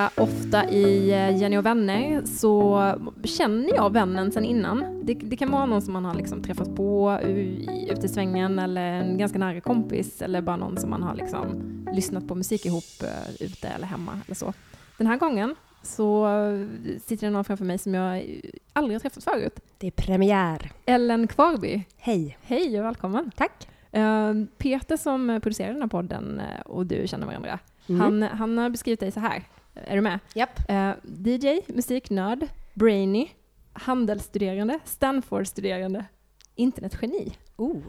Ganska ofta i eh, Jenny och vänner så känner jag vännen sen innan. Det, det kan vara någon som man har liksom träffat på ute i svängen eller en ganska nära kompis eller bara någon som man har liksom lyssnat på musik ihop eh, ute eller hemma eller så. Den här gången så sitter det någon framför mig som jag aldrig har träffat förut. Det är premiär. Ellen Kvarby. Hej. Hej och välkommen. Tack. Peter som producerar den här podden och du känner varandra. Mm. Han, han har beskrivit dig så här. Är du med? Japp. Uh, DJ, musiknörd, brainy, handelsstuderande, Stanford-studerande, internetgeni. Oh.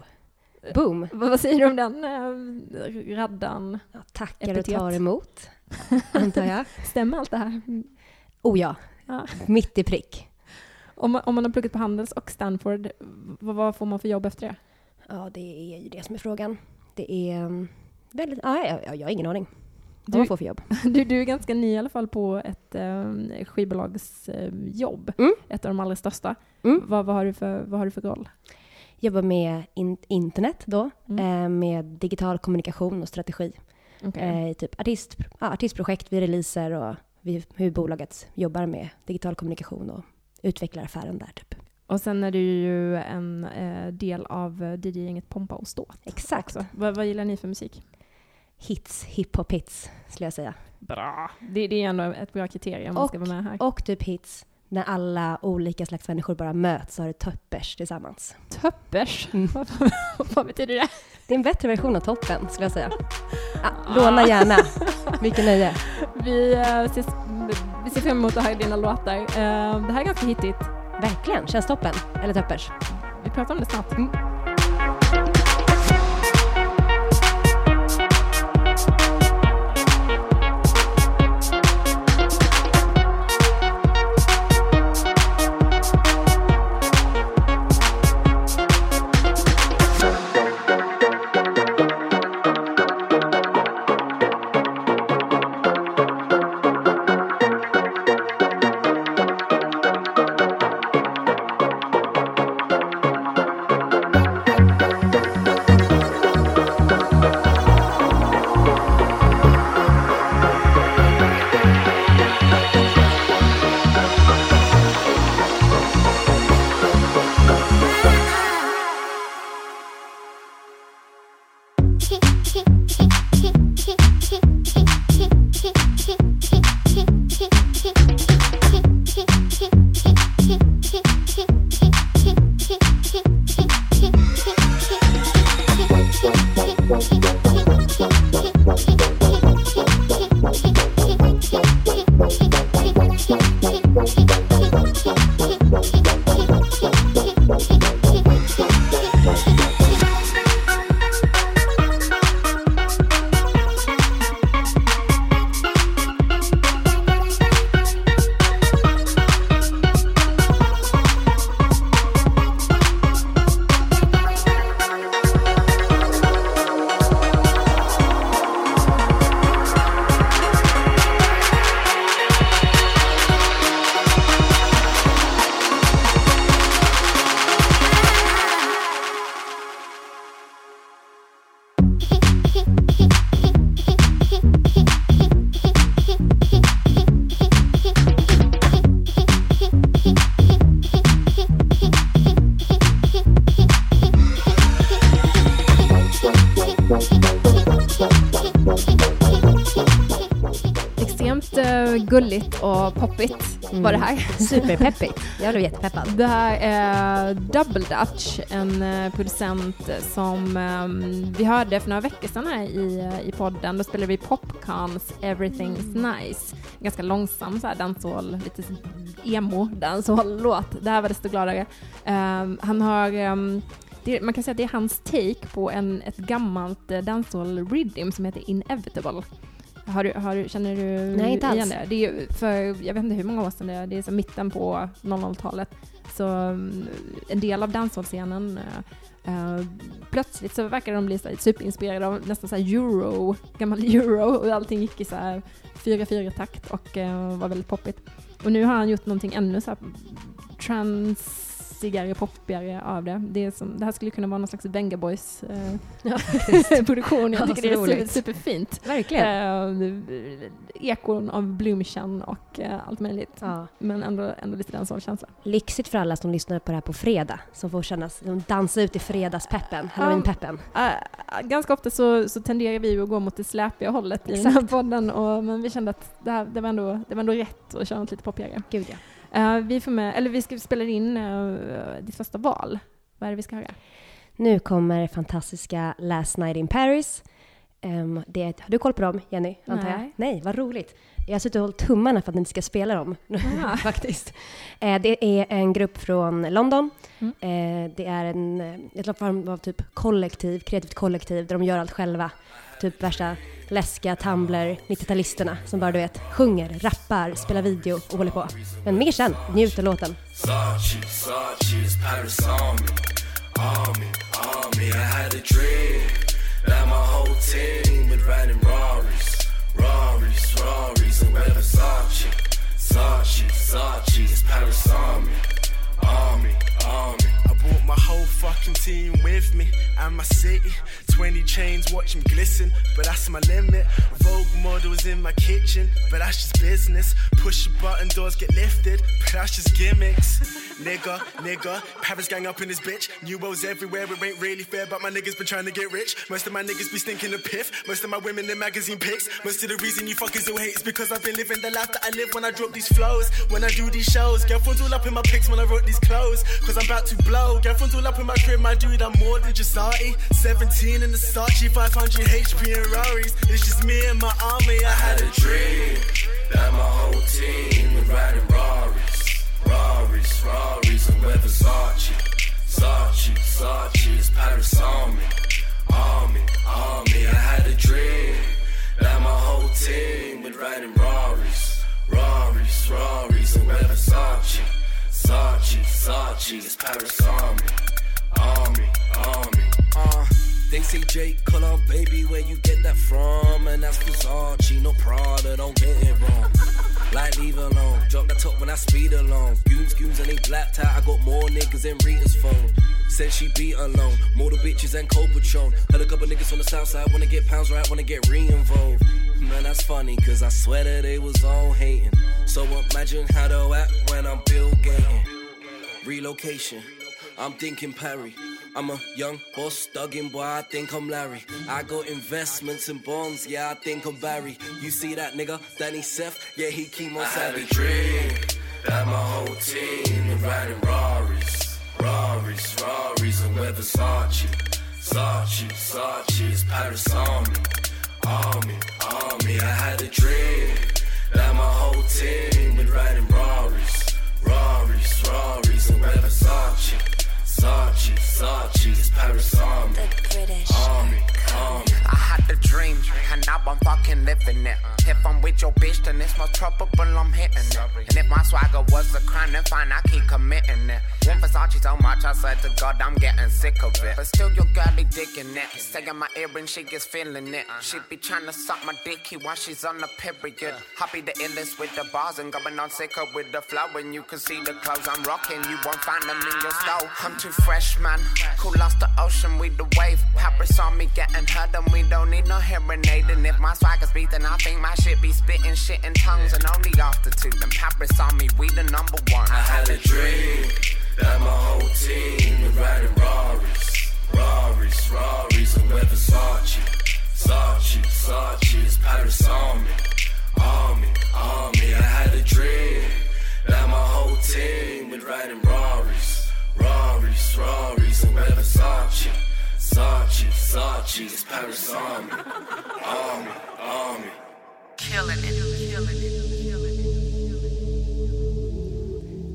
Boom. Vad, vad säger du om den uh, raddan? Ja, tackar och tar emot, antar jag. Stämmer allt det här? Oh ja. ja. Mitt i prick. Om man, om man har pluggat på Handels och Stanford, vad, vad, får man för jobb efter det? Ja, det är ju det som är frågan. Det är um, väldigt... Ja, jag, jag har ingen aning du, man får för jobb. Du, du är ganska ny i alla fall på ett eh, skivbolagsjobb, eh, mm. ett av de allra största. Mm. Vad, vad, har du för, vad har du för roll? Jobbar med in, internet då, mm. eh, med digital kommunikation och strategi. Okay. Eh, typ artist, ja, artistprojekt, vi releaser och vi, hur bolaget jobbar med digital kommunikation och utvecklar affären där. Typ. Och sen är du ju en eh, del av DJ-gänget Pompa och Ståt. Exakt. Vad, vad gillar ni för musik? Hits, hiphop-hits, skulle jag säga. Bra. Det, det är ändå ett bra kriterium om man ska vara med här. Och typ hits när alla olika slags människor bara möts och har töppers tillsammans. Töppers? Mm. Vad betyder det? Det är en bättre version av toppen, skulle jag säga. Ja, låna gärna. Mycket nöje. Vi, uh, ses, vi ser fram emot att höra dina låtar. Uh, det här är ganska hittigt. Verkligen. Känns toppen. Eller töppers. Vi pratar om det snart. Mm. Gulligt och poppigt mm. var det här. Superpeppigt. Jag blev jättepeppad. Det här är Double Dutch, en eh, producent som um, vi hörde för några veckor sedan här i, eh, i podden. Då spelade vi Popcons Everything's Nice. Ganska långsam så här dancehall, lite emo dancehall-låt. Det här var desto gladare. Um, han har um, det, man kan säga att det är hans take på en, ett gammalt uh, dancehall rhythm som heter Inevitable. Har du, har, känner du Nej, inte igen det? det är för, jag vet inte hur många år sedan det är, det är så mitten på 00-talet. Så um, en del av dancehall-scenen Uh, plötsligt så verkar de bli så superinspirerade av nästan så euro, gammal euro och allting gick i så här 4-4 takt och uh, var väldigt poppigt. Och nu har han gjort någonting ännu så trans jazzigare, poppigare av det. Det, som, det här skulle kunna vara någon slags Venga Boys eh, ja, produktion. Jag tycker ja, det är super, superfint. Verkligen. Eh, ekon av Blumchen och eh, allt möjligt. Ja. Men ändå, ändå lite den känslan. Lyxigt för alla som lyssnar på det här på fredag, som får känna, de dansa ut i fredagspeppen, halloweenpeppen. Uh, ganska ofta så, så tenderar vi att gå mot det släpiga hållet Exakt. i den här podden, och, men vi kände att det, här, det, var ändå, det var ändå rätt att köra något lite poppigare. Gud ja. Uh, vi, får med, eller vi ska spela in uh, ditt första val. Vad är det vi ska höra? Nu kommer fantastiska Last Night in Paris. Um, det, har du koll på dem, Jenny? Antar Nej. Jag? Nej, vad roligt. Jag har suttit och hållit tummarna för att ni inte ska spela dem, faktiskt. Eh, det är en grupp från London. Mm. Eh, det är en ett form av typ kollektiv, kreativt kollektiv, där de gör allt själva. Typ värsta läskiga Tumblr 90-talisterna som bara du vet sjunger, rappar, spelar video och håller på. Men mer sen, njut av låten. Sachi, Sachi, it's Paris Army, Army, Army. Brought my whole fucking team with me and my city. 20 chains, watch glisten, but that's my limit. Vogue models in my kitchen, but that's just business. Push a button, doors get lifted, but that's just gimmicks. nigga, nigga, Paris gang up in this bitch. New worlds everywhere, it ain't really fair, but my niggas been trying to get rich. Most of my niggas be stinking of piff. Most of my women in magazine pics. Most of the reason you fuckers all hate is because I've been living the life that I live when I drop these flows. When I do these shows, girlfriends all up in my pics when I wrote these clothes. Cause I'm about to blow. Girlfriends all up in my crib, my dude, I'm more than just arty. 17 in the Saatchi 500 HP and Rari's. It's just me and my army. I had a dream Versace, it's Paris Army. Army, Army. Uh. They say Jake, call off baby, where you get that from? And that's Versace, no Prada, don't get it wrong. Like leave alone, drop the top when I speed along. Goons, goons, and they blacked out. I got more niggas than Rita's phone. Said she be alone, more the bitches and Cold Patron. Heard a couple niggas on the south side wanna get pounds right, wanna get re-involved. Man, that's funny, cause I swear that they was all hating. So imagine how to act when I'm Bill Gating. Relocation, I'm thinking Perry. I'm a young boss thuggin' boy, I think I'm Larry. I got investments in bonds, yeah, I think I'm Barry. You see that nigga, Danny Seth, yeah, he keep on savvy. I had a dream that my whole team was riding Rarries, Rarries, Rarries, and wear Versace. Versace, Versace, it's Paris Army, Army, Army. I had a dream that my whole team was riding Rarries, Rarries, Rarries, and wear Versace. Versace, Versace, it's Paris Army. The British Army, Army. I had the dream, and now I'm fucking living it. If I'm with your bitch, then it's most probable I'm hitting it. And if my swagger was a crime, then fine, I keep committing it. One Versace so much, I said to God, I'm getting sick of it. But still, your girlie digging it. Saying my ear and she gets feeling it. Uh-huh. She be trying to suck my dick while she's on the period. Happy the illest with the bars and going on sicker with the flow. And you can see the clothes I'm rocking, you won't find them in your store. I'm too fresh, man. Cool lost the ocean, we the wave. Paris on me getting hurt, and we don't need no hearing aid. And if my swagger's beat, then I think my shit be spitting shit in tongues. And only after two, then Paris on me, we the number one. I had a dream that my whole team was riding Rarries. Rarries, Rarries, and wear Versace. Versace, Versace, it's Paris Army. Army, Army, I had a dream that my whole team was riding Rarries. Rarries, Rarries, and wear Versace. Versace, Versace, it's Paris. Killing it, killing it, killing it.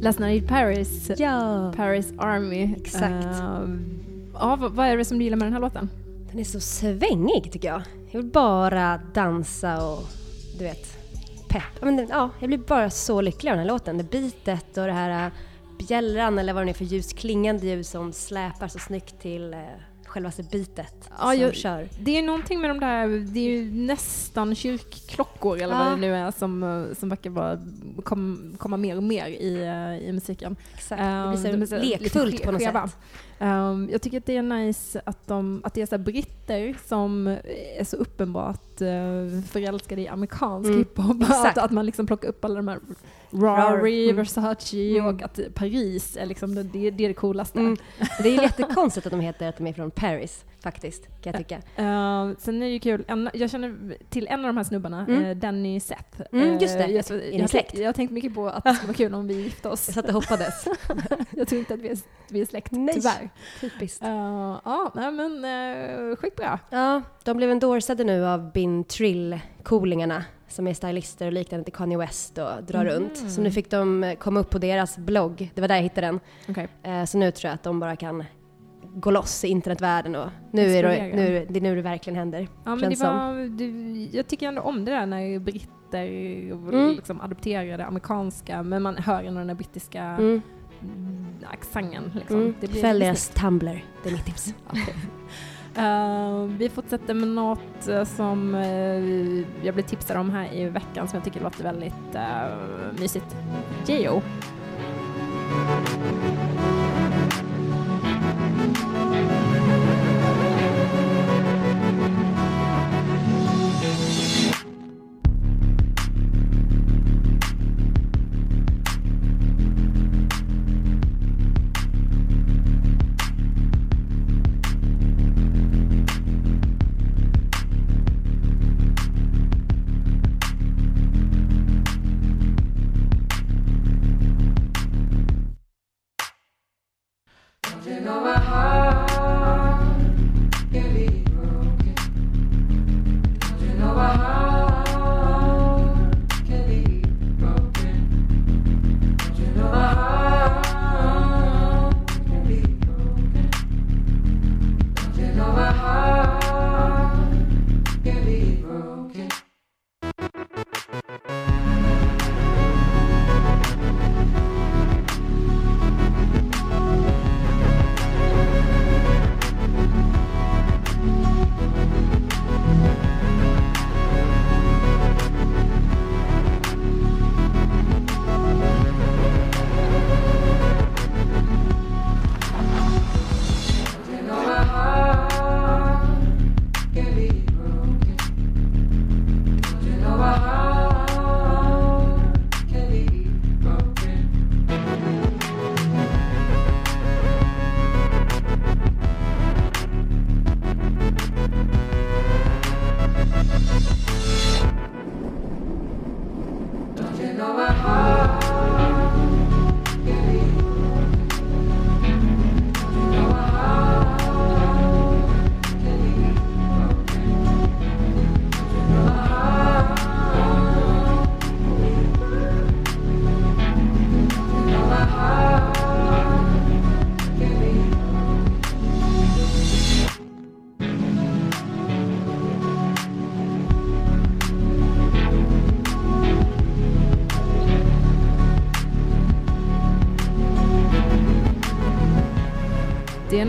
Last Night in Paris. Ja. Paris Army. Exakt. Uh, ja, vad är det som du gillar med den här låten? Den är så svängig tycker jag. Jag vill bara dansa och du vet, pepp. Men, ja, jag blir bara så lycklig av den här låten. Det bitet och det här bjällran eller vad det är för ljus, klingande ljus som släpar så snyggt till eh, självaste bitet ja, som jag, kör. Det är någonting med de där, det är ju nästan kyrkklockor eller ja. vad det nu är som, som verkar vara, kom, komma mer och mer i, i musiken. Exakt, det blir så, um, lekfullt på något sätt. Um, jag tycker att det är nice att, de, att det är så britter som är så uppenbart uh, förälskade i amerikansk mm. hiphop. Att, att man liksom plockar upp alla de här Rari, mm. Versace mm. och att Paris är liksom det, det, det, är det coolaste. Mm. Det är jättekonstigt att de heter att de är från Paris faktiskt, kan jag tycka. Uh, sen är det ju kul, en, jag känner till en av de här snubbarna, mm. uh, Danny Sepp. Mm, just det, uh, jag, jag, släkt? Jag har tänkt mycket på att det skulle vara kul om vi gifte oss. Jag satt och hoppades. jag tror inte att vi är, vi är släkt, Nej. tyvärr. Typiskt. Uh, ja, nej men uh, sjukt bra. Ja, de blev endorsade nu av Bin Trill-coolingarna som är stylister och liknande till Kanye West och drar mm. runt. Så nu fick de komma upp på deras blogg, det var där jag hittade den. Okay. Uh, så nu tror jag att de bara kan gå loss i internetvärlden och nu är det, nu, det är nu det verkligen händer. Ja, men det var, det, jag tycker ändå om det där när britter mm. liksom adopterade amerikanska, men man hör ändå den där brittiska mm. accenten. Liksom. Mm. Följ deras Tumblr, det är mitt tips. okay. Uh, vi fortsätter med något uh, som uh, jag blev tipsad om här i veckan som jag tycker låter väldigt uh, mysigt. Geo.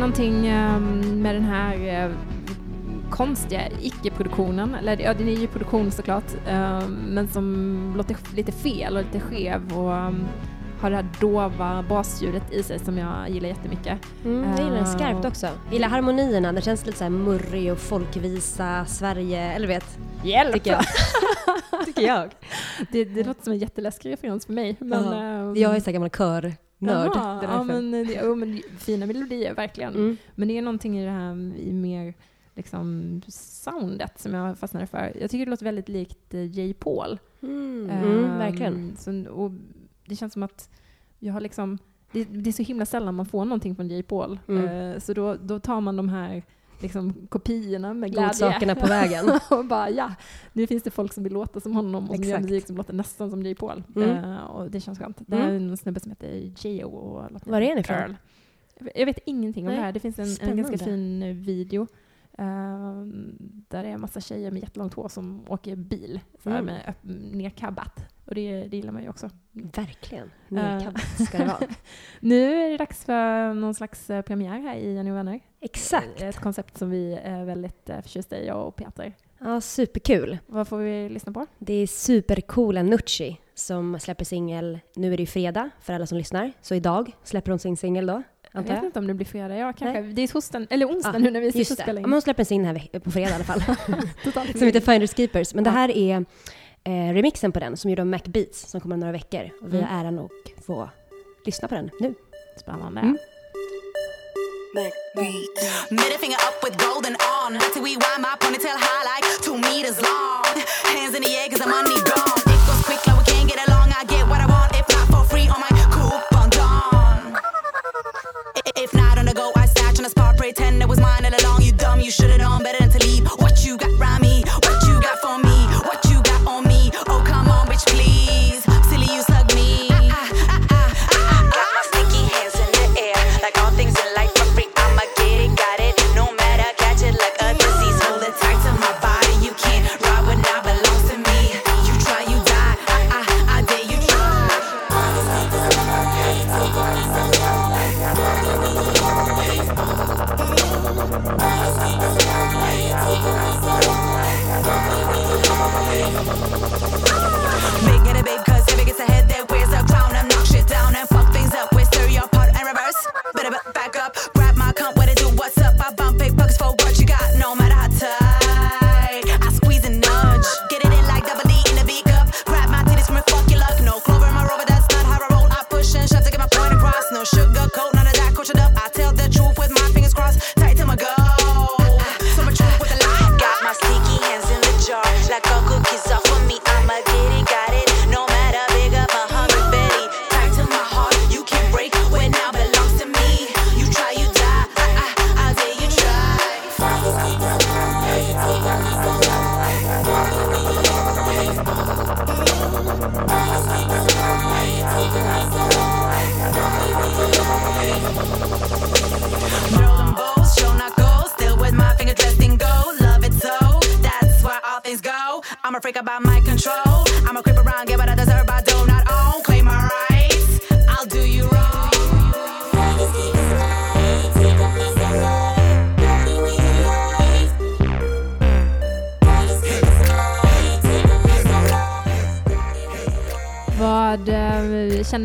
Någonting ehm, med den här eh, konstiga icke-produktionen, eller ja, den är ju produktion såklart, ehm, men som låter lite fel och lite skev och ehm, har det här dova basljudet i sig som jag gillar jättemycket. Mm, jag gillar den skarpt också. Jag gillar harmonierna, det känns lite såhär murrig och folkvisa, Sverige, eller vet. Hjälp! Tycker jag. tycker jag. Det, det låter som en jätteläskig referens för mig. Men, uh jag är så gammal kör nörd. Jaha, ja, men, ja, men fina melodier, verkligen. Mm. Men det är någonting i det här i mer liksom, soundet som jag fastnade för. Jag tycker det låter väldigt likt uh, J. Paul. Mm. Um, mm, verkligen. Så, och det känns som att jag har liksom det, det, är så himla sällan man får någonting från J. Paul. Uh, så då, då tar man de här liksom, kopiorna med glädje. Godsakerna på vägen. och bara ja, nu finns det folk som vill låta som honom och som gör musik som låter nästan som J. Paul. Mm. Uh, och det känns skönt. Det här mm. är en snubbe som heter Geo och låter Var är han ifrån? Jag vet ingenting om Nej. det här. Det finns en, en ganska fin video uh, där det är en massa tjejer med jättelångt hår som åker bil så mm. med nerkabbat. Och det, det gillar man ju också. Verkligen. Nerkabbat ska det vara. nu är det dags för någon slags premiär här i Jenny och vänner. Exakt. Ett koncept som vi är väldigt eh, förtjusta i, jag och Peter. Ja, superkul. Vad får vi lyssna på? Det är supercoola Nucci som släpper singel, nu är det ju fredag för alla som lyssnar, så idag släpper hon sin singel då. Jag vet inte om det blir fredag, ja kanske. Nej. Det är torsdagen, eller onsdag ja, nu när vi sitter och spelar in. Ja, men hon släpper singel här på fredag i alla fall. som heter Finders Keepers. Men ja. det här är eh, remixen på den som gjorde av Mac Beats som kommer om några veckor. Och vi har mm. äran att få lyssna på den nu. Spännande. Mm. Middle finger up with golden on. Till we wind my ponytail high like two meters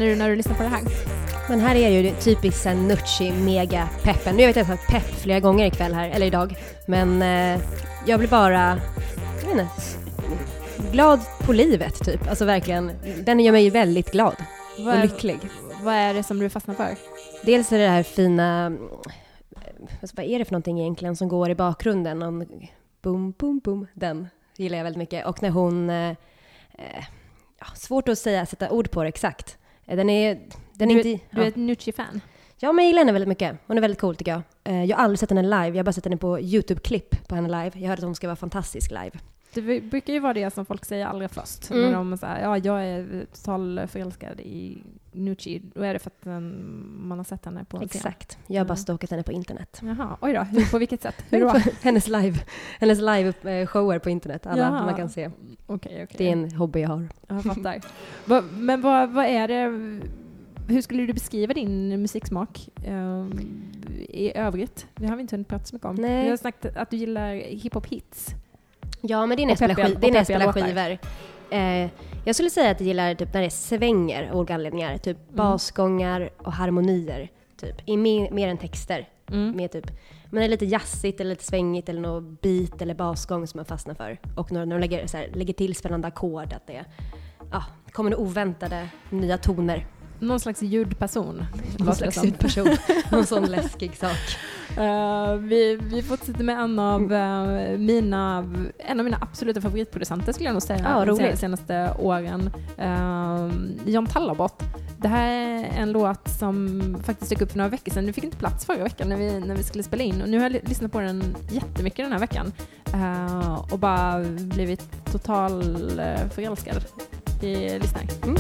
känner du när du lyssnar på det här? Men här är ju typiskt sen Nucci mega peppen. Nu vet jag att jag har sagt pepp flera gånger ikväll här, eller idag. Men eh, jag blir bara, jag vet inte, glad på livet typ. Alltså verkligen, den gör mig väldigt glad Vad och är, lycklig. vad är det som du fastnar för? Dels är det det här fina, mm, alltså, vad är det för någonting egentligen som går i bakgrunden? Någon boom, boom, boom, den gillar jag väldigt mycket. Och när hon, eh, eh, svårt att säga, sätta ord på det exakt. Eh, Den är, den är du, inte... du ja. är ett Nucci-fan? Ja, men jag gillar henne väldigt mycket. Hon är väldigt cool tycker jag. Eh, Jag har aldrig sett henne live, jag har bara sett henne på YouTube-klipp på henne live. Jag hörde att hon ska vara fantastisk live. Det brukar ju vara det som folk säger allra först. Mm. När de säger ja, jag är total förälskad i Nucci. Då är det för att um, man har sett henne på. Exakt. Jag har bara stalkat henne på internet. Jaha, oj då. På vilket sätt? Hur då? hennes live, hennes live-shower på internet, alla Jaha. man kan se. Okej, okej. Det är en hobby jag har. Jag fattar. Men vad, vad är det... Hur skulle du beskriva din musiksmak um, i övrigt? Det har vi inte hunnit prata så mycket om. Nej. Vi har snackat att du gillar hiphop-hits. Ja, men det är när jag spelar, skivor. Eh, jag skulle säga att jag gillar typ när det svänger av olika anledningar. Typ Mm. basgångar och harmonier. Typ. I mer, mer än texter. Mm. Med typ, men det är lite jazzigt eller lite svängigt eller något beat eller basgång som man fastnar för. Och när, när de lägger, så här, lägger till spännande ackord, att det ja, kommer det oväntade nya toner. Någon slags ljudperson. Någon slags ljudperson. Någon sån läskig sak. Eh, vi, vi fortsätter med en av eh, mina, en av mina absoluta favoritproducenter skulle jag nog säga Ja, de senaste åren. Uh, John Tallabot. Det här är en låt som faktiskt dök upp för några veckor sedan. Du fick inte plats förra veckan när vi, när vi skulle spela in och nu har jag lyssnat på den jättemycket den här veckan Eh, och bara blivit total uh, förälskad. Vi lyssnar. Mm.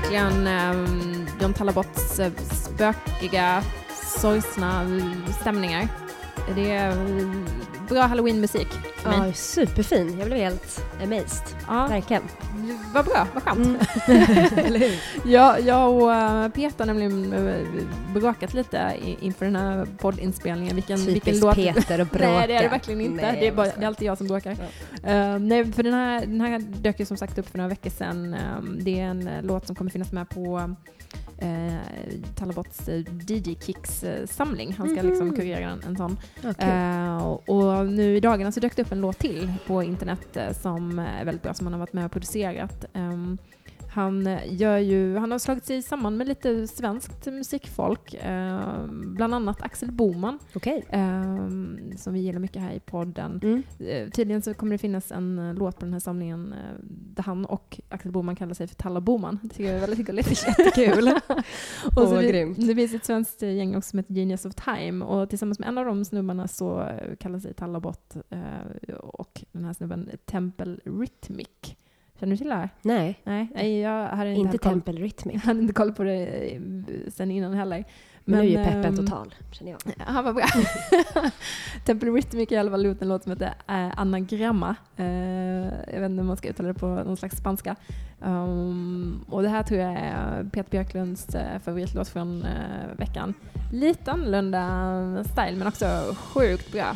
Verkligen ehm, um, John Talabotts uh, spökiga, sorgsna stämningar. Det är bra halloweenmusik. Ja, superfin. Jag blev helt amazed. Ja. Verkligen. Vad bra, vad skönt. Mm. Eller hur? Ja, jag och uh, Peter har nämligen uh, bråkat lite inför den här poddinspelningen. Vilken, Typiskt vilken låt... Peter och bråka. nej, det är det verkligen inte. Nej, det, är bara, det är alltid jag som bråkar. Ja. Uh, nej, för den här, den här dök ju som sagt upp för några veckor sedan. Um, det är en låt som kommer finnas med på eh, Talabots eh, DJ Kicks-samling. Han ska mm -hmm. liksom mhm. kurera en, en sån. Okay. Eh, och nu i dagarna så dök det upp en låt till på internet eh, som är väldigt bra, som han har varit med och producerat. Han, eh, gör ju, han har slagit sig samman med lite svenskt musikfolk, eh, bland annat Axel Boman, okay. eh, som vi gillar mycket här i podden. Mm. Eh, tydligen så kommer det finnas en uh, låt på den här samlingen uh, där han och Axel Boman kallar sig för Talla Boman. Det tycker jag är väldigt gulligt. Jättekul. och så det, det finns ett svenskt gäng också som heter Genius of Time och tillsammans med en av de snubbarna så kallar sig Tallabot och den här snubben Temple Rhythmic. Känner du till det här? Nej. Nej, jag hade inte, inte Temple Rhythmic. Jag hade inte koll på det eh, sen innan heller. Men, Men nu är ju peppen ähm, total, känner jag. Ja, vad bra. Temple Rhythmic i alla fall gjort en låt som heter äh, Anagramma. Uh, jag vet inte om man ska uttala det på någon slags spanska. Um, och det här tror jag är Peter Björklunds uh, favoritlåt från uh, veckan. Lite annorlunda style men också sjukt bra.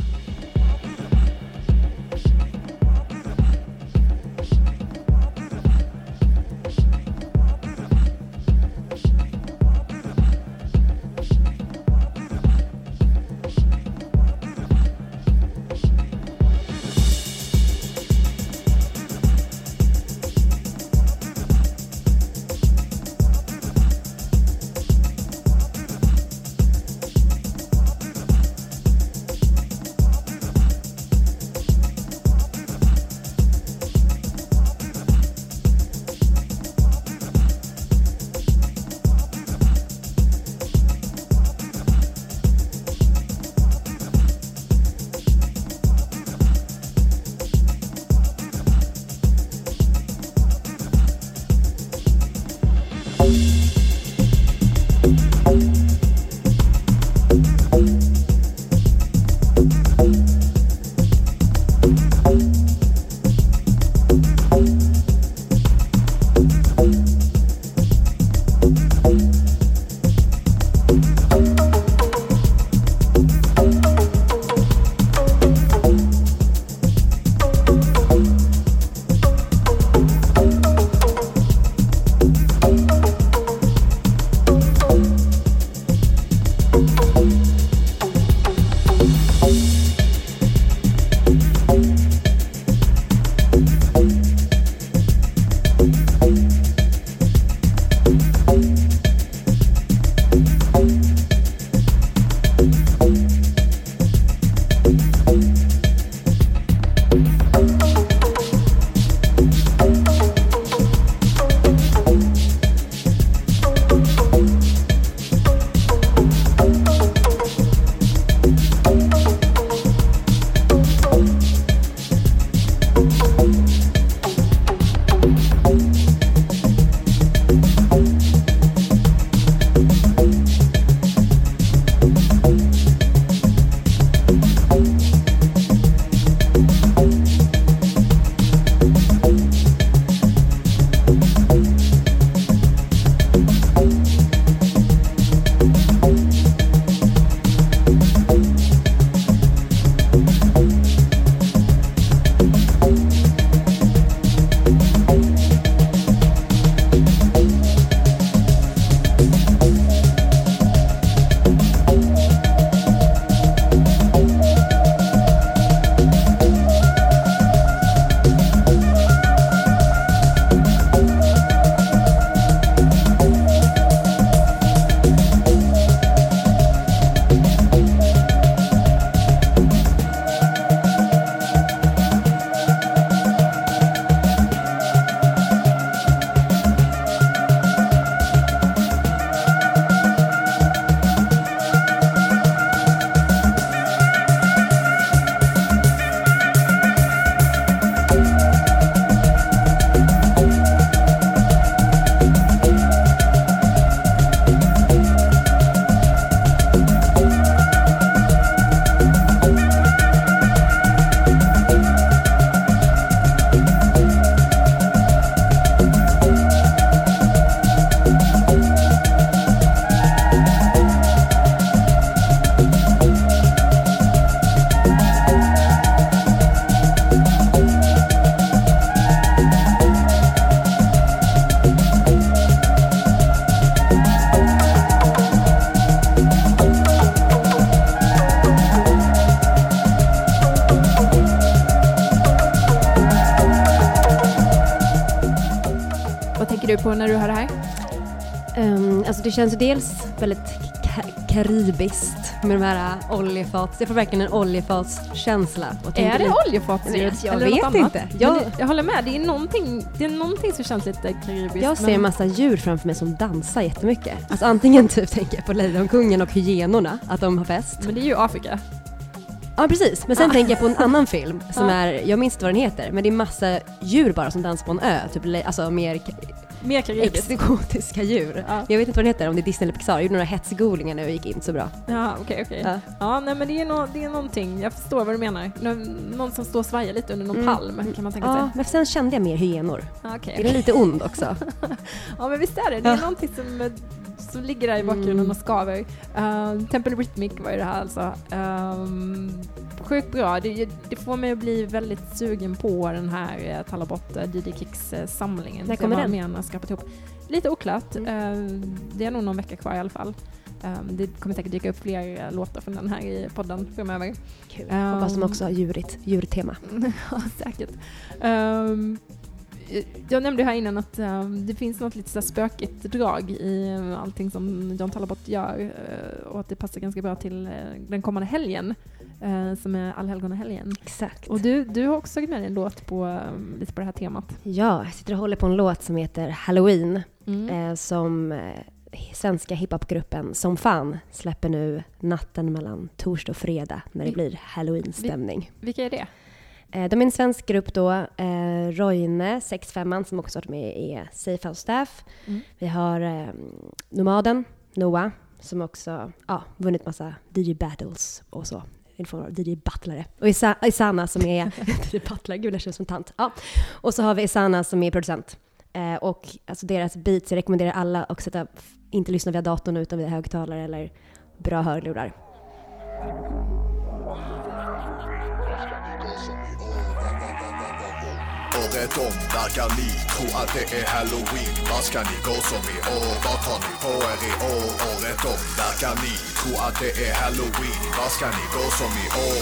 På när du hör det här? Um, alltså det känns dels väldigt karibiskt med de här oljefats. Jag får verkligen en oljefatskänsla. Är det oljefatsljud? Alltså, jag vet inte. Jag, jag håller med, det är, någonting, det är någonting som känns lite karibiskt. Jag ser en massa djur framför mig som dansar jättemycket. Alltså antingen typ tänker jag på Lejonkungen och hyenorna, att de har fest. Men det är ju Afrika. Ja precis, men sen ja. tänker jag på en annan film som ja. är, jag minns inte vad den heter, men det är massa djur bara som dansar på en ö, typ alltså mer. Exotiska djur. Ja. Jag vet inte vad den heter, om det är Disney eller Pixar. Jag gjorde några hetsgooglingar nu och gick inte så bra. Ja, okej, okay, okej. Okay. Ja. ja, nej men det är, no det är någonting, jag förstår vad du menar. Någon som står och svajar lite under någon mm. palm, kan man tänka sig. Ja, men sen kände jag mer hyenor. Okay. Är den lite ond också? ja, men visst är det. Det är ja. någonting som som ligger där i bakgrunden mm. och skaver. Uh, Temple Rhythmic var ju det här alltså. Um, sjukt bra. Det, det, får mig att bli väldigt sugen på den här uh, Talabot uh, DJ Kicks-samlingen. När kommer den? Med skrapat ihop. Lite oklart. Mm. Uh, det är nog någon vecka kvar i alla fall. Um, det kommer säkert dyka upp fler uh, låtar från den här i podden framöver. Kul. Um, Hoppas de också har djurigt, djurtema. ja, säkert. Um, jag nämnde här innan att uh, det finns något lite så spökigt drag i uh, allting som John Talabot gör uh, och att det passar ganska bra till uh, den kommande helgen som är allhelgonahelgen. Exakt. Och du, du har också tagit med dig en låt på, um, lite på det här temat. Ja, jag sitter och håller på en låt som heter Halloween mm. som svenska hiphopgruppen Som Fan släpper nu natten mellan torsdag och fredag när det blir halloween-stämning. Vilka är det? Eh, de är en svensk grupp då. Eh, Roine, 65 som också varit med i Safe House Staff. Mm. Vi har eh, Nomaden, Noah, som också ja, vunnit massa DJ battles och så. En form av DJ-battlare. Och Isa Isana som är DJ-battlare, gud det känns som tant. Ja. Och så har vi Isana som är producent. Eh, och alltså deras beats, jag rekommenderar alla att sätta, inte lyssna via datorn utan via högtalare eller bra hörlurar. Året om verkar ni tro att det är halloween Vad ska ni gå som i år? Vad tar ni på er i år? Året om verkar ni tro att det är halloween Vad ska ni gå som i år?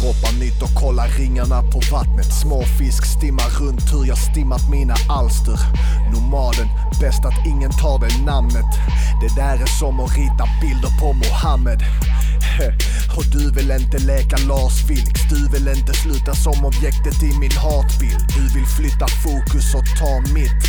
Droppar nytt och kollar ringarna på vattnet Småfisk stimmar runt hur jag stimmat mina alster Nomaden, bäst att ingen tar det namnet Det där är som att rita bilder på Mohammed och du vill inte leka Lars Vilks, du vill inte sluta som objektet i min hatbild. Du vill flytta fokus och ta mitt,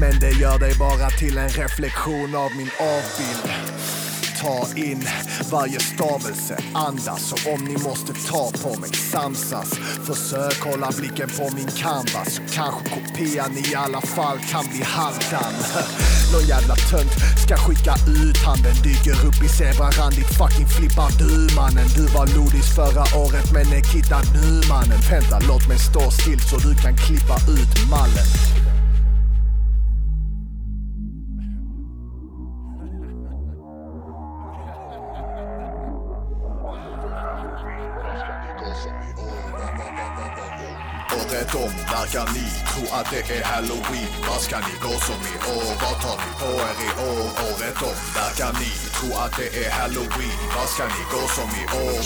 men det gör dig bara till en reflektion av min avbild. Ta in varje stavelse, andas. Och om ni måste ta på mig, samsas. Försök hålla blicken på min canvas. Så kanske kopian i alla fall kan bli halvdan. Nån jävla tönt ska skicka ut handen. Dyker upp i zebrarandigt fucking flippar. Du mannen Du var lodis förra året men eh, är kittad nu mannen. Vänta låt mig stå still så du kan klippa ut mallen. Året om verkar ni tro att det är halloween Vad ska ni gå som i år? Vad tar ni på er i år? Året om verkar ni tro att det är halloween Vad ska ni gå som i år?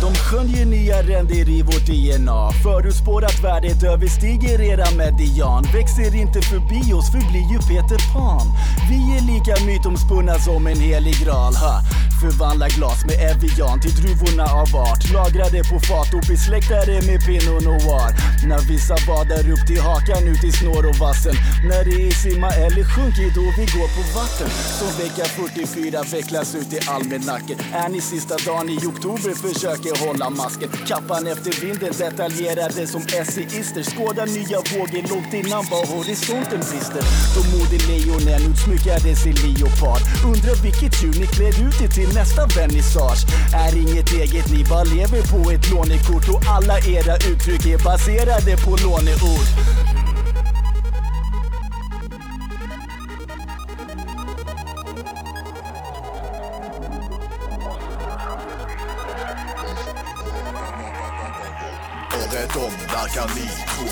De skönjer nya ränder i vårt DNA Förutspår att värdet överstiger era median. Växer inte förbi oss, förblir ju Peter Pan. Vi är lika mytomspunna som en helig graal ha. Förvandla glas med Evian till druvorna av art. Lagrade på fat och besläktade med Pinot Noir. När vissa badar upp till hakan ut i snår och vassen. När det är simma eller sjunkit då vi går på vatten. Som vecka 44 vecklas ut i almanacken. Är ni sista dagen i oktober försöker hålla masken. Kappan efter vinden detaljerade som essayister. Skådar nya vågor långt innan var horisonten brister. Då modelejonen utsmyckades i leopard. Undrar vilket djur ni klär ut er till nästa vernissage. Är inget eget, ni bara lever på ett lånekort. Och alla era uttryck är baserade på låneord.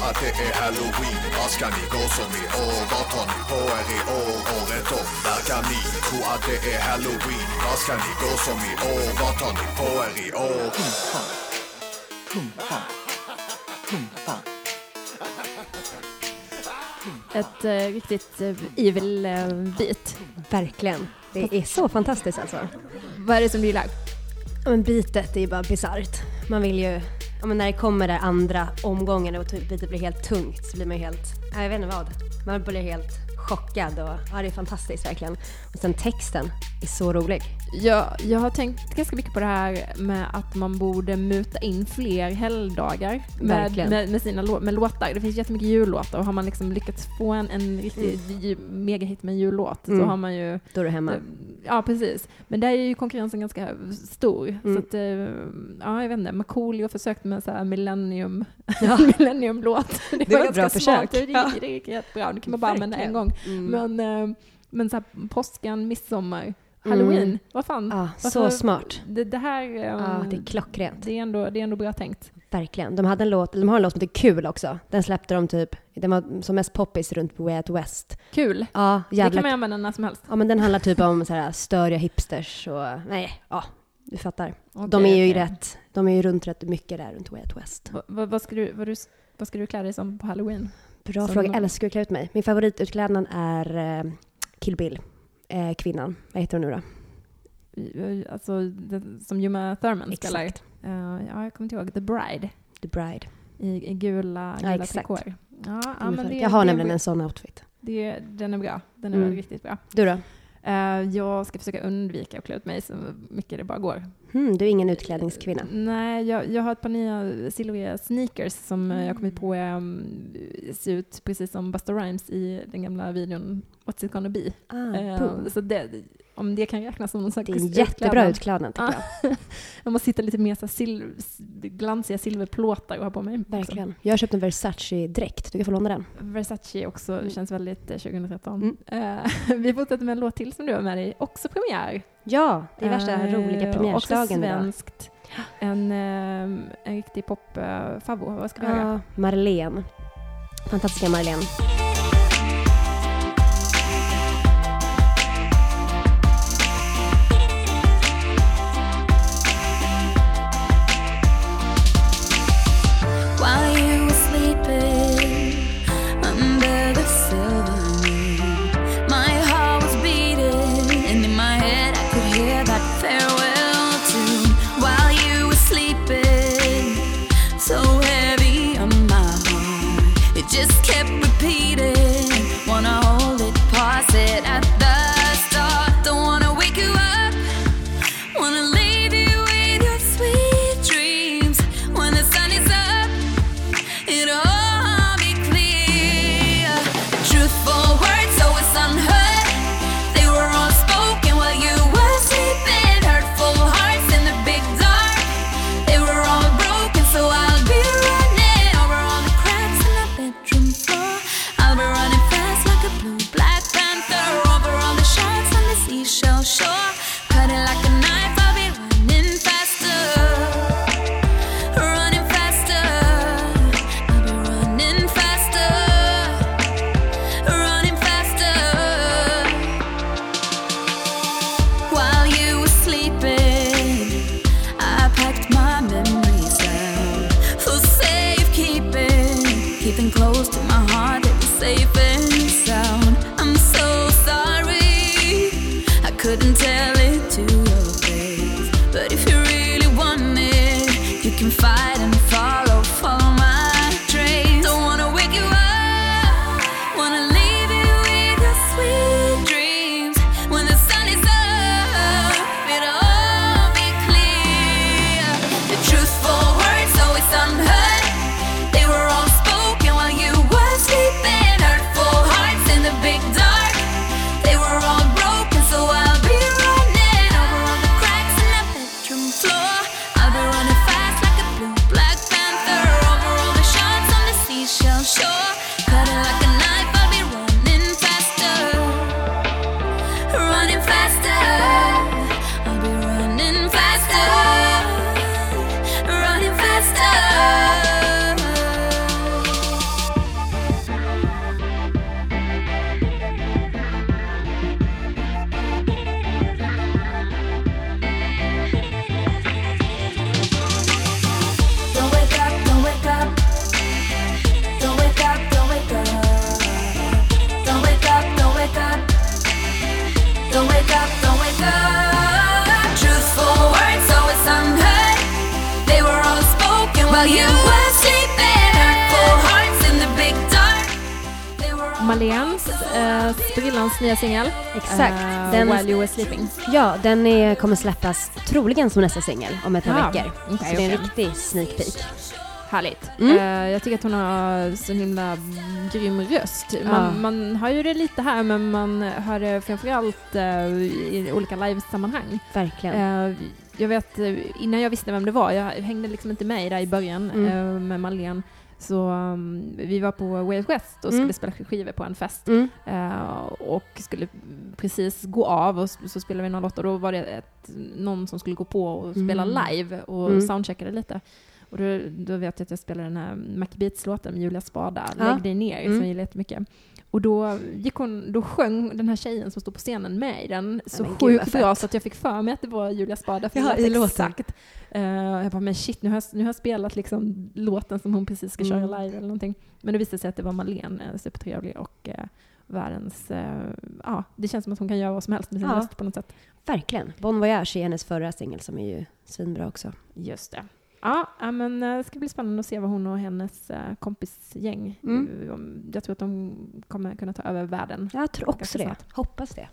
Att det är halloween Vad ska ni gå som i år? Vad tar ni på er i år? Året om verkar ni tro att det är halloween Vad ska ni gå som i år? Vad tar ni på er i år? Pumpa. Pumpa. Pumpa. ett uh, riktigt uh, evil uh, beat. Verkligen. Det är så fantastiskt alltså. Vad är det som du gillar? men beatet är ju bara bisarrt. Man vill ju, ja, men när det kommer där andra omgången och typ det blir helt tungt så blir man ju helt, jag vet inte vad. Man blir helt chockad och ja, det är fantastiskt verkligen. Sen texten är så rolig. Ja, jag har tänkt ganska mycket på det här med att man borde muta in fler helgdagar med, med, med, sina med låtar. Det finns jättemycket jullåtar och har man liksom lyckats få en, en riktig mm. megahit med en jullåt mm. så har man ju... Då är du hemma. Ja, precis. Men där är ju konkurrensen ganska stor. Mm. Så att, eh, ja, jag vet inte. Markoolio försökte med så här millennium, ja. millennium-låt. Det, det var, ett bra försök. Det gick, ja. det gick jättebra. Det kan man bara använda en gång. Mm. Men, eh, men så här, påskan, midsommar, Halloween, mm. vad fan. Ja, så smart. Det, det här... Um, ja, det är klockrent. Det är, ändå, det är ändå bra tänkt. Verkligen. De, hade en låt, de har en låt som heter Kul också. Den släppte de typ, den var som mest poppis runt på Way Out West. Kul. Ja, jävla... Det kan man använda när som helst. Ja, men den handlar typ om så här störiga hipsters och, nej, ja, du fattar. Okay, de är ju okay. rätt, de är ju runt rätt mycket där runt Way Out West. Va, va, vad, ska du, vad, du, vad ska du klä dig som på halloween? Bra som fråga. Jag älskar att klä ut mig. Min favoritutklädnad är eh, Kill Bill, eh, kvinnan. Vad heter hon nu då? alltså, det, som Juma Thurman exakt. spelar. Uh, ja, jag kommer inte ihåg. The Bride. The Bride. I, i gula, gula ja, trikåer. Ja, ja, men det, jag har det, nämligen en sån outfit. Det, den är bra. Den är mm. riktigt bra. Du då? Uh, jag ska försöka undvika att klä ut mig så mycket det bara går. Hmm, du är ingen utklädningskvinna? Nej, jag, jag har ett par nya silvriga sneakers som mm. jag kommit på um, ser ut precis som Busta Rhymes i den gamla videon What's it gonna be. Ah, uh, så det, om det kan räknas som någon slags Det är en jättebra utklädnad tycker jag. jag måste hitta lite mer så silver, glansiga silverplåtar att ha på mig. Verkligen. Också. Jag har köpt en Versace-dräkt. Du kan få låna den. Versace också mm. känns väldigt 2013. Mm. Uh, vi fortsätter med en låt till som du har med dig. Också premiär. Ja, det är värsta uh, roliga premiärsdagen Också svenskt. En, uh, en riktig pop-favvo. Vad ska vi höra? Marlene. Fantastiska Marlene. Exakt. Uh, den, While You Were Sleeping. Ja, den är, kommer släppas troligen som nästa singel om ett par Ja, veckor. okej, så det är en riktig sneak peek. Härligt. Mm. Eh, jag tycker att hon har så himla grym röst. Man, Ja. man hör ju det lite här, men man hör det framförallt uh, i olika livesammanhang. Verkligen. Jag vet, innan jag visste vem det var, jag hängde liksom inte med där i början Mm. med Malene, så um, vi var på Way Out West och skulle Mm. spela skivor på en fest Mm. eh, och skulle precis gå av och så spelade vi någon låt och då var det ett, någon som skulle gå på och spela Mm. live och Mm. soundcheckade lite. Och då, då vet jag att jag spelade den här Macbeats-låten med Julia Spada, Ja. Lägg dig ner, Mm. som jag gillar jättemycket. Och då, gick hon, då sjöng den här tjejen som stod på scenen med i den så men sjukt bra så att jag fick för mig att det var Julia Spada. För Ja, i låten. exakt. Eh, jag bara, men shit, nu har jag, nu har jag spelat liksom låten som hon precis ska köra Mm. live eller någonting. Men det visade sig att det var Malene, eh, supertrevlig och eh, världens, eh, ja, det känns som att hon kan göra vad som helst med sin Ja. röst på något sätt. Verkligen. Bon Voyage är hennes förra singel som är ju svinbra också. Just det. Ja, men eh, det ska bli spännande att se vad hon och hennes eh, kompisgäng, Mm. eh, jag tror att de kommer kunna ta över världen. Jag tror också det. snart. Hoppas det.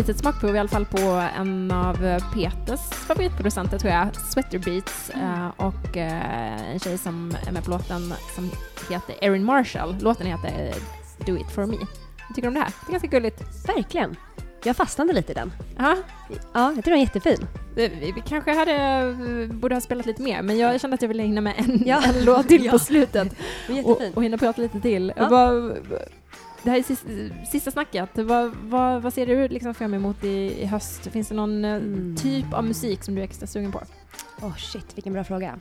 Litet smakprov i alla fall på en av Peters favoritproducenter tror jag, Sweater Beats eh, och eh, en tjej som är med på låten som heter Erin Marshall. Låten heter Do It For Me. Vad tycker du om det här? Det är ganska gulligt. Verkligen. Jag fastnade lite i den. Ja, Ja, jag tycker den är jättefin. vi, vi kanske hade, eh, borde ha spelat lite mer, men jag kände att jag ville hinna med en, Ja. en låt till Ja. på slutet. Och, och hinna prata lite till. Ja. Vad, det här är sista, sista snacket. Vad, vad, vad ser du liksom fram emot i, i höst? Finns det någon eh, Mm. typ av musik som du är extra sugen på? Åh shit, vilken bra fråga.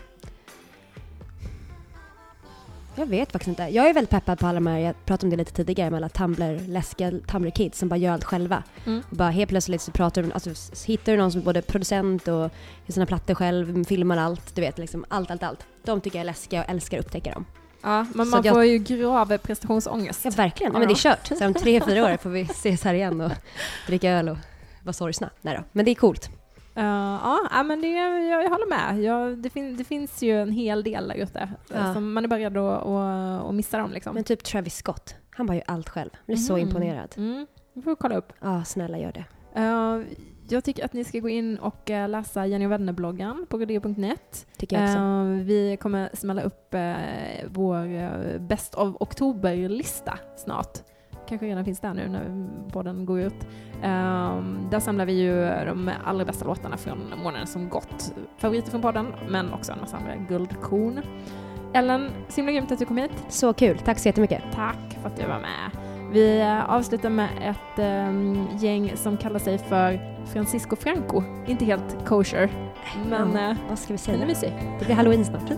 Jag vet faktiskt inte. Jag är väldigt peppad på alla de här, jag pratade om det lite tidigare, med alla Tumblr, läskiga Tumblr-kids som bara gör allt själva. Mm. Och bara helt plötsligt så pratar de, alltså hittar du någon som är både producent och gör sina plattor själv, filmar allt, du vet liksom allt, allt, allt. De tycker jag är läskiga och älskar att upptäcka dem. Ja, men Så man jag- får ju grav prestationsångest. Ja, verkligen. Ja, men det är kört. Så om tre, fyra år får vi ses här igen och dricka öl och vara sorgsna. Nej då. Men det är coolt. Uh, ja, men det, jag, jag håller med. Jag, det, fin, det finns ju en hel del där ute. eh, Ja. Som man är bara rädd att, missa dem. Liksom. Men typ Travis Scott. Han bara gör allt själv. Jag blir så Mhm. imponerad. Mm, vi får kolla upp. Ja, snälla gör det. Eh, jag tycker att ni ska gå in och eh, läsa Jenny och vänner-bloggen på rodeo.net. Tycker jag också. Eh, vi kommer smälla upp eh, vår Best of Oktober-lista snart. Kanske redan finns där nu när podden går ut. Eh, där samlar vi ju de allra bästa låtarna från månaden som gått. Favoriter från podden, men också en massa andra guldkorn. Ellen, så himla grymt att du kom hit. Så kul. Tack så jättemycket. Tack för att du var med. Vi avslutar med ett ehm, gäng som kallar sig för Francisco Franco. Inte helt kosher, men Ja, eh, Vad ska vi den är säga? mysig. Det blir halloween snart.